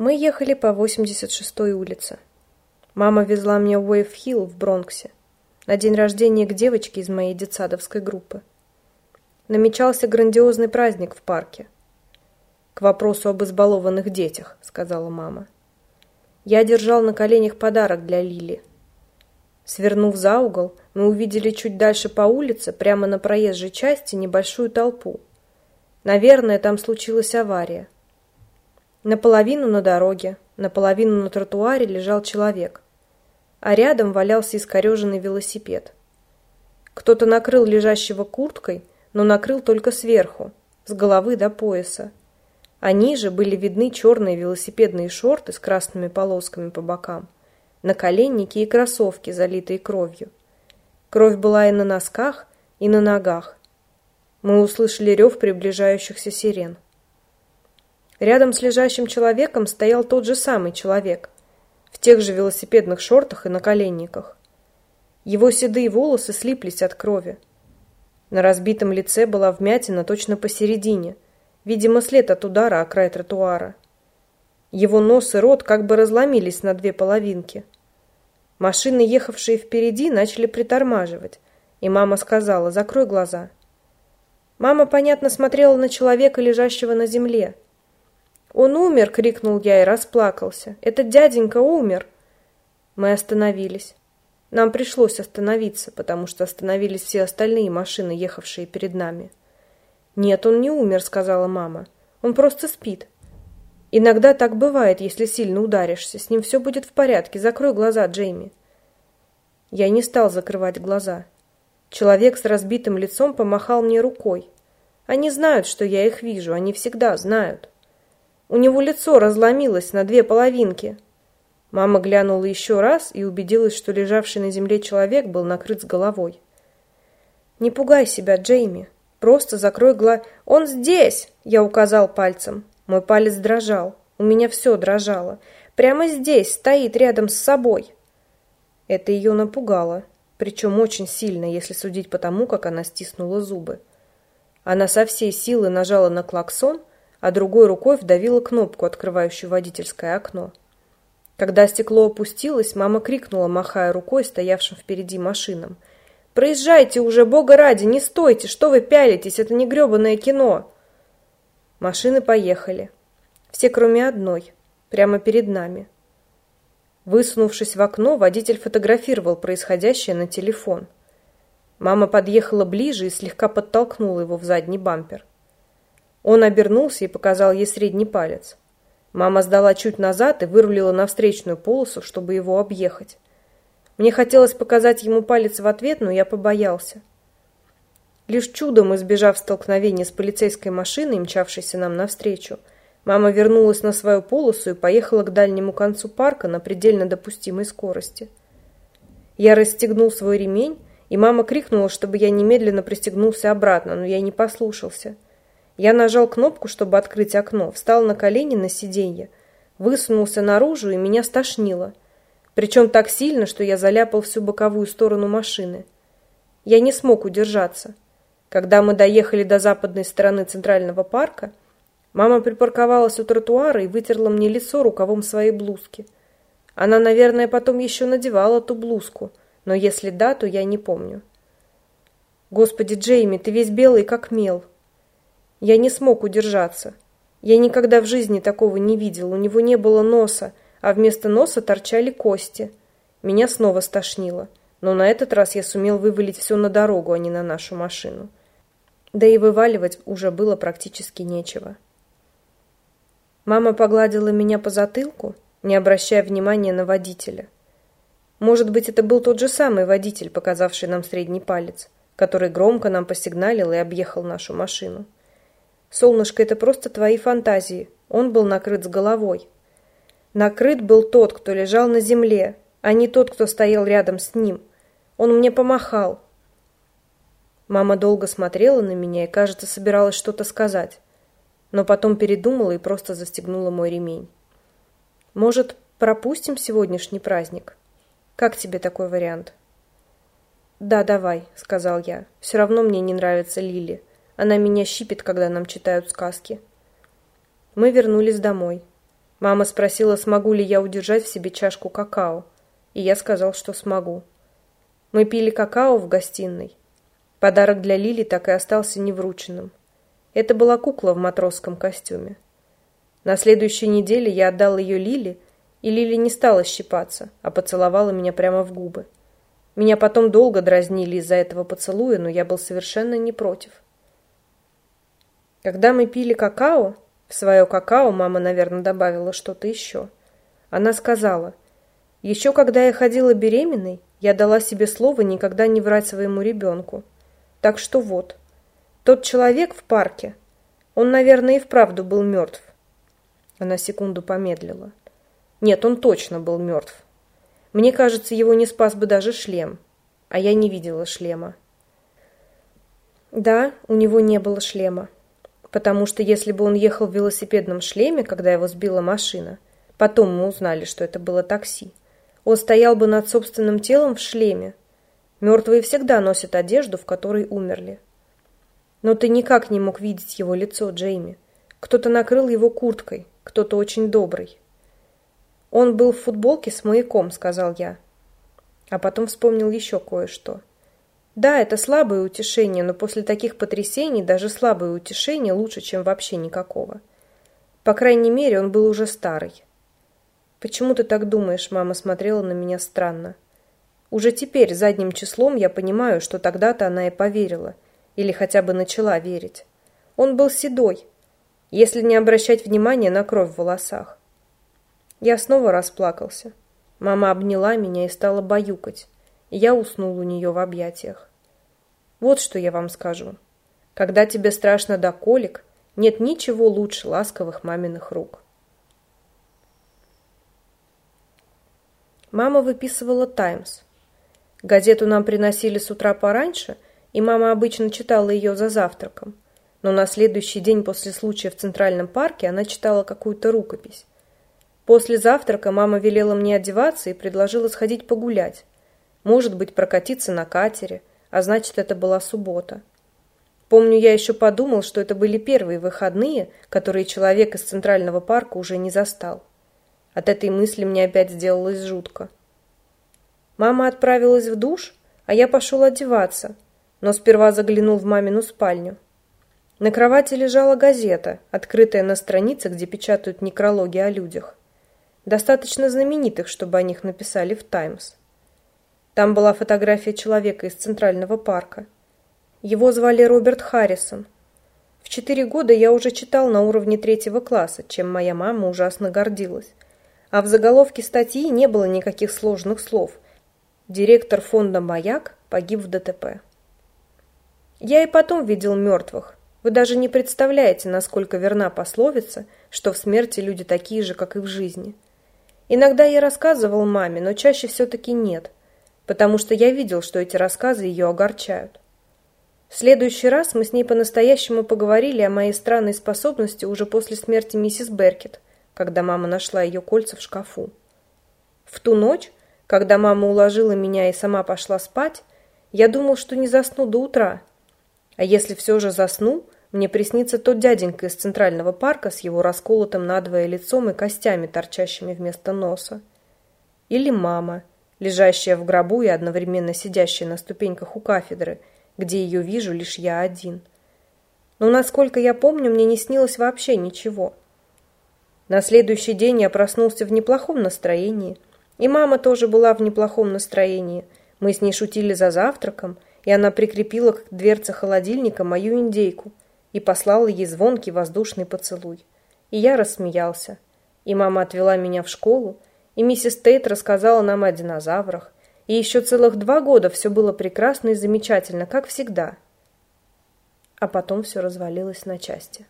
Мы ехали по 86-й улице. Мама везла меня в Уэйв-Хилл в Бронксе на день рождения к девочке из моей детсадовской группы. Намечался грандиозный праздник в парке. «К вопросу об избалованных детях», — сказала мама. Я держал на коленях подарок для Лили. Свернув за угол, мы увидели чуть дальше по улице, прямо на проезжей части, небольшую толпу. Наверное, там случилась авария. Наполовину на дороге, наполовину на тротуаре лежал человек, а рядом валялся искореженный велосипед. Кто-то накрыл лежащего курткой, но накрыл только сверху, с головы до пояса. А ниже были видны черные велосипедные шорты с красными полосками по бокам, наколенники и кроссовки, залитые кровью. Кровь была и на носках, и на ногах. Мы услышали рев приближающихся сирен. Рядом с лежащим человеком стоял тот же самый человек, в тех же велосипедных шортах и наколенниках. Его седые волосы слиплись от крови. На разбитом лице была вмятина точно посередине, видимо, след от удара о край тротуара. Его нос и рот как бы разломились на две половинки. Машины, ехавшие впереди, начали притормаживать, и мама сказала «закрой глаза». Мама, понятно, смотрела на человека, лежащего на земле – «Он умер!» — крикнул я и расплакался. «Этот дяденька умер!» Мы остановились. Нам пришлось остановиться, потому что остановились все остальные машины, ехавшие перед нами. «Нет, он не умер», — сказала мама. «Он просто спит». «Иногда так бывает, если сильно ударишься. С ним все будет в порядке. Закрой глаза, Джейми». Я не стал закрывать глаза. Человек с разбитым лицом помахал мне рукой. Они знают, что я их вижу. Они всегда знают. У него лицо разломилось на две половинки. Мама глянула еще раз и убедилась, что лежавший на земле человек был накрыт с головой. «Не пугай себя, Джейми. Просто закрой глаз. Он здесь!» Я указал пальцем. Мой палец дрожал. У меня все дрожало. Прямо здесь, стоит рядом с собой. Это ее напугало. Причем очень сильно, если судить по тому, как она стиснула зубы. Она со всей силы нажала на клаксон, а другой рукой вдавила кнопку, открывающую водительское окно. Когда стекло опустилось, мама крикнула, махая рукой стоявшим впереди машинам. «Проезжайте уже, бога ради, не стойте! Что вы пялитесь? Это не гребаное кино!» Машины поехали. Все, кроме одной, прямо перед нами. Высунувшись в окно, водитель фотографировал происходящее на телефон. Мама подъехала ближе и слегка подтолкнула его в задний бампер. Он обернулся и показал ей средний палец. Мама сдала чуть назад и вырулила на встречную полосу, чтобы его объехать. Мне хотелось показать ему палец в ответ, но я побоялся. Лишь чудом избежав столкновения с полицейской машиной, мчавшейся нам навстречу, мама вернулась на свою полосу и поехала к дальнему концу парка на предельно допустимой скорости. Я расстегнул свой ремень, и мама крикнула, чтобы я немедленно пристегнулся обратно, но я не послушался – я нажал кнопку, чтобы открыть окно, встал на колени на сиденье, высунулся наружу и меня стошнило. Причем так сильно, что я заляпал всю боковую сторону машины. Я не смог удержаться. Когда мы доехали до западной стороны Центрального парка, мама припарковалась у тротуара и вытерла мне лицо рукавом своей блузки. Она, наверное, потом еще надевала ту блузку, но если да, то я не помню. «Господи, Джейми, ты весь белый, как мел», я не смог удержаться. Я никогда в жизни такого не видел. У него не было носа, а вместо носа торчали кости. Меня снова стошнило. Но на этот раз я сумел вывалить все на дорогу, а не на нашу машину. Да и вываливать уже было практически нечего. Мама погладила меня по затылку, не обращая внимания на водителя. Может быть, это был тот же самый водитель, показавший нам средний палец, который громко нам посигналил и объехал нашу машину. Солнышко, это просто твои фантазии. Он был накрыт с головой. Накрыт был тот, кто лежал на земле, а не тот, кто стоял рядом с ним. Он мне помахал. Мама долго смотрела на меня и, кажется, собиралась что-то сказать. Но потом передумала и просто застегнула мой ремень. Может, пропустим сегодняшний праздник? Как тебе такой вариант? Да, давай, сказал я. Все равно мне не нравится Лили. Она меня щипит, когда нам читают сказки. Мы вернулись домой. Мама спросила, смогу ли я удержать в себе чашку какао, и я сказал, что смогу. Мы пили какао в гостиной. Подарок для Лили так и остался неврученным. Это была кукла в матросском костюме. На следующей неделе я отдал ее Лили, и Лили не стала щипаться, а поцеловала меня прямо в губы. Меня потом долго дразнили из-за этого поцелуя, но я был совершенно не против. Когда мы пили какао, в свое какао мама, наверное, добавила что-то еще. Она сказала, «Еще когда я ходила беременной, я дала себе слово никогда не врать своему ребенку. Так что вот, тот человек в парке, он, наверное, и вправду был мертв». Она секунду помедлила. «Нет, он точно был мертв. Мне кажется, его не спас бы даже шлем, а я не видела шлема». Да, у него не было шлема потому что если бы он ехал в велосипедном шлеме, когда его сбила машина, потом мы узнали, что это было такси, он стоял бы над собственным телом в шлеме. Мертвые всегда носят одежду, в которой умерли. Но ты никак не мог видеть его лицо, Джейми. Кто-то накрыл его курткой, кто-то очень добрый. Он был в футболке с маяком, сказал я. А потом вспомнил еще кое-что. Да, это слабое утешение, но после таких потрясений даже слабое утешение лучше, чем вообще никакого. По крайней мере, он был уже старый. «Почему ты так думаешь?» – мама смотрела на меня странно. Уже теперь, задним числом, я понимаю, что тогда-то она и поверила. Или хотя бы начала верить. Он был седой, если не обращать внимания на кровь в волосах. Я снова расплакался. Мама обняла меня и стала баюкать я уснул у нее в объятиях. Вот что я вам скажу. Когда тебе страшно до колик, нет ничего лучше ласковых маминых рук. Мама выписывала «Таймс». Газету нам приносили с утра пораньше, и мама обычно читала ее за завтраком. Но на следующий день после случая в Центральном парке она читала какую-то рукопись. После завтрака мама велела мне одеваться и предложила сходить погулять. Может быть, прокатиться на катере, а значит, это была суббота. Помню, я еще подумал, что это были первые выходные, которые человек из Центрального парка уже не застал. От этой мысли мне опять сделалось жутко. Мама отправилась в душ, а я пошел одеваться, но сперва заглянул в мамину спальню. На кровати лежала газета, открытая на странице, где печатают некрологи о людях. Достаточно знаменитых, чтобы о них написали в «Таймс». Там была фотография человека из Центрального парка. Его звали Роберт Харрисон. В четыре года я уже читал на уровне третьего класса, чем моя мама ужасно гордилась. А в заголовке статьи не было никаких сложных слов. Директор фонда «Маяк» погиб в ДТП. Я и потом видел мертвых. Вы даже не представляете, насколько верна пословица, что в смерти люди такие же, как и в жизни. Иногда я рассказывал маме, но чаще все-таки нет – потому что я видел, что эти рассказы ее огорчают. В следующий раз мы с ней по-настоящему поговорили о моей странной способности уже после смерти миссис Беркет, когда мама нашла ее кольца в шкафу. В ту ночь, когда мама уложила меня и сама пошла спать, я думал, что не засну до утра. А если все же засну, мне приснится тот дяденька из Центрального парка с его расколотым надвое лицом и костями, торчащими вместо носа. Или мама, лежащая в гробу и одновременно сидящая на ступеньках у кафедры, где ее вижу лишь я один. Но, насколько я помню, мне не снилось вообще ничего. На следующий день я проснулся в неплохом настроении, и мама тоже была в неплохом настроении. Мы с ней шутили за завтраком, и она прикрепила к дверце холодильника мою индейку и послала ей звонкий воздушный поцелуй. И я рассмеялся. И мама отвела меня в школу, и миссис Тейт рассказала нам о динозаврах, и еще целых два года все было прекрасно и замечательно, как всегда. А потом все развалилось на части.